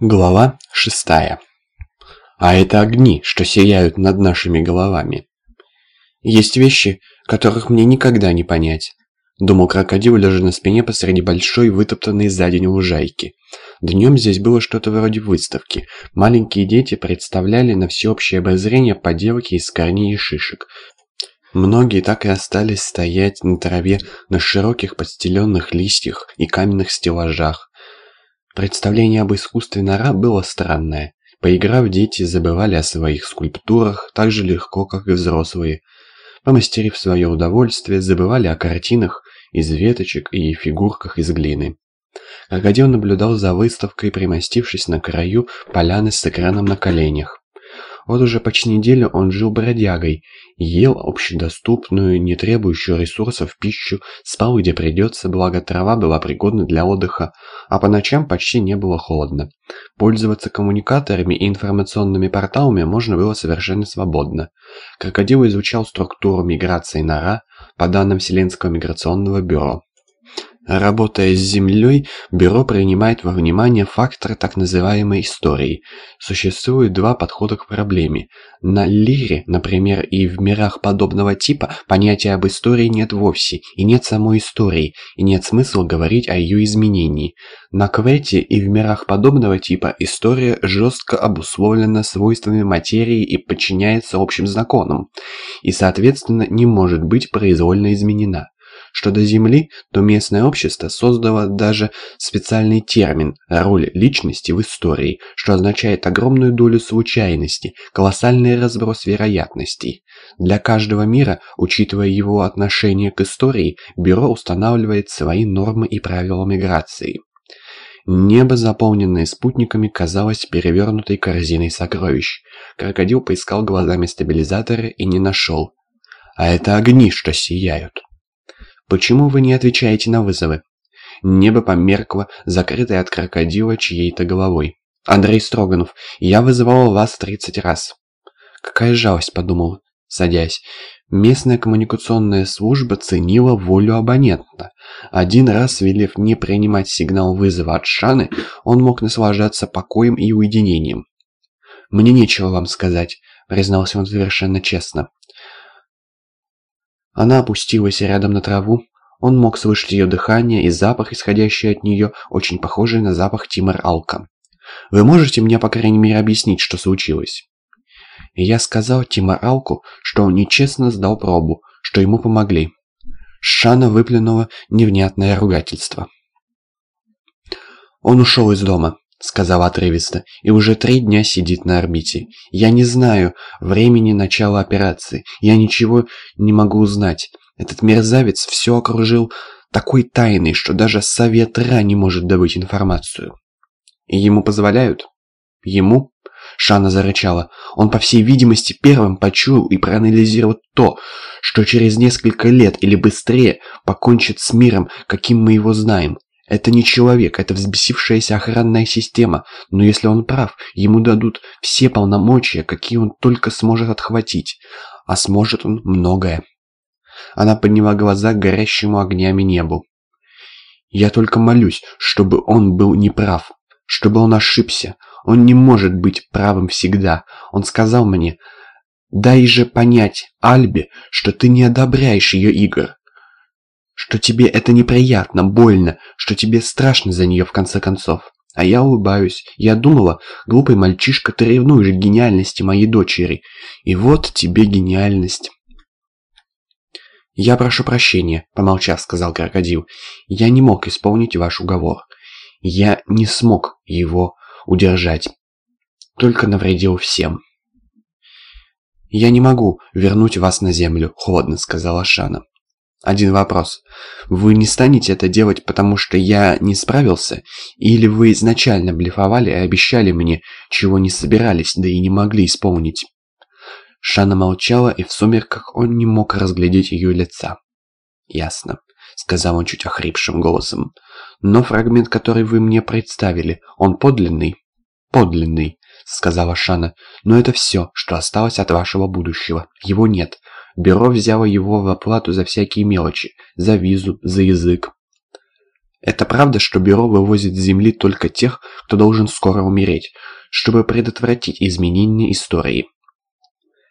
Глава шестая. А это огни, что сияют над нашими головами. Есть вещи, которых мне никогда не понять. Думал крокодил, лежа на спине посреди большой, вытоптанной за день лужайки. Днем здесь было что-то вроде выставки. Маленькие дети представляли на всеобщее обозрение поделки из корней и шишек. Многие так и остались стоять на траве, на широких подстеленных листьях и каменных стеллажах. Представление об искусстве нора было странное. Поиграв, дети забывали о своих скульптурах так же легко, как и взрослые. Помастерив свое удовольствие, забывали о картинах из веточек и фигурках из глины. Крокодил наблюдал за выставкой, примостившись на краю поляны с экраном на коленях. Вот уже почти неделю он жил бродягой, ел общедоступную, не требующую ресурсов пищу, спал где придется, благо трава была пригодна для отдыха, а по ночам почти не было холодно. Пользоваться коммуникаторами и информационными порталами можно было совершенно свободно. Крокодил изучал структуру миграции нора по данным Вселенского миграционного бюро. Работая с Землей, Бюро принимает во внимание факторы так называемой истории. Существует два подхода к проблеме. На Лире, например, и в мирах подобного типа понятия об истории нет вовсе, и нет самой истории, и нет смысла говорить о ее изменении. На Квете и в мирах подобного типа история жестко обусловлена свойствами материи и подчиняется общим законам, и, соответственно, не может быть произвольно изменена. Что до Земли, то местное общество создало даже специальный термин «роль личности в истории», что означает огромную долю случайности, колоссальный разброс вероятностей. Для каждого мира, учитывая его отношение к истории, бюро устанавливает свои нормы и правила миграции. Небо, заполненное спутниками, казалось перевернутой корзиной сокровищ. Крокодил поискал глазами стабилизаторы и не нашел. А это огни, что сияют. Почему вы не отвечаете на вызовы? Небо померкло, закрытое от крокодила чьей-то головой. Андрей Строганов, я вызывал вас 30 раз. Какая жалость, подумал, садясь. Местная коммуникационная служба ценила волю абонента. Один раз, велев не принимать сигнал вызова от Шаны, он мог наслаждаться покоем и уединением. «Мне нечего вам сказать», — признался он совершенно честно. Она опустилась рядом на траву. Он мог слышать ее дыхание и запах, исходящий от нее, очень похожий на запах Тимар Алка. «Вы можете мне, по крайней мере, объяснить, что случилось?» и я сказал Тимар Алку, что он нечестно сдал пробу, что ему помогли. Шана выплюнула невнятное ругательство. Он ушел из дома. — сказал отрывисто, — и уже три дня сидит на орбите. Я не знаю времени начала операции. Я ничего не могу узнать. Этот мерзавец все окружил такой тайной, что даже Совет Ра не может добыть информацию. И ему позволяют? Ему? Шана зарычала. Он, по всей видимости, первым почуял и проанализировал то, что через несколько лет или быстрее покончит с миром, каким мы его знаем. Это не человек, это взбесившаяся охранная система, но если он прав, ему дадут все полномочия, какие он только сможет отхватить, а сможет он многое. Она подняла глаза к горящему огнями небу. «Я только молюсь, чтобы он был неправ, чтобы он ошибся. Он не может быть правым всегда. Он сказал мне, дай же понять Альбе, что ты не одобряешь ее игр что тебе это неприятно, больно, что тебе страшно за нее в конце концов. А я улыбаюсь. Я думала, глупый мальчишка, ты ревнуешь гениальности моей дочери. И вот тебе гениальность. «Я прошу прощения», — помолчав, сказал крокодил. «Я не мог исполнить ваш уговор. Я не смог его удержать. Только навредил всем». «Я не могу вернуть вас на землю», — холодно сказала Шана. Один вопрос. Вы не станете это делать, потому что я не справился? Или вы изначально блефовали и обещали мне, чего не собирались, да и не могли исполнить? Шана молчала, и в сумерках он не мог разглядеть ее лица. «Ясно», — сказал он чуть охрипшим голосом. «Но фрагмент, который вы мне представили, он подлинный?» «Подлинный», — сказала Шана. «Но это все, что осталось от вашего будущего. Его нет. Бюро взяло его в оплату за всякие мелочи, за визу, за язык. Это правда, что бюро вывозит с Земли только тех, кто должен скоро умереть, чтобы предотвратить изменение истории.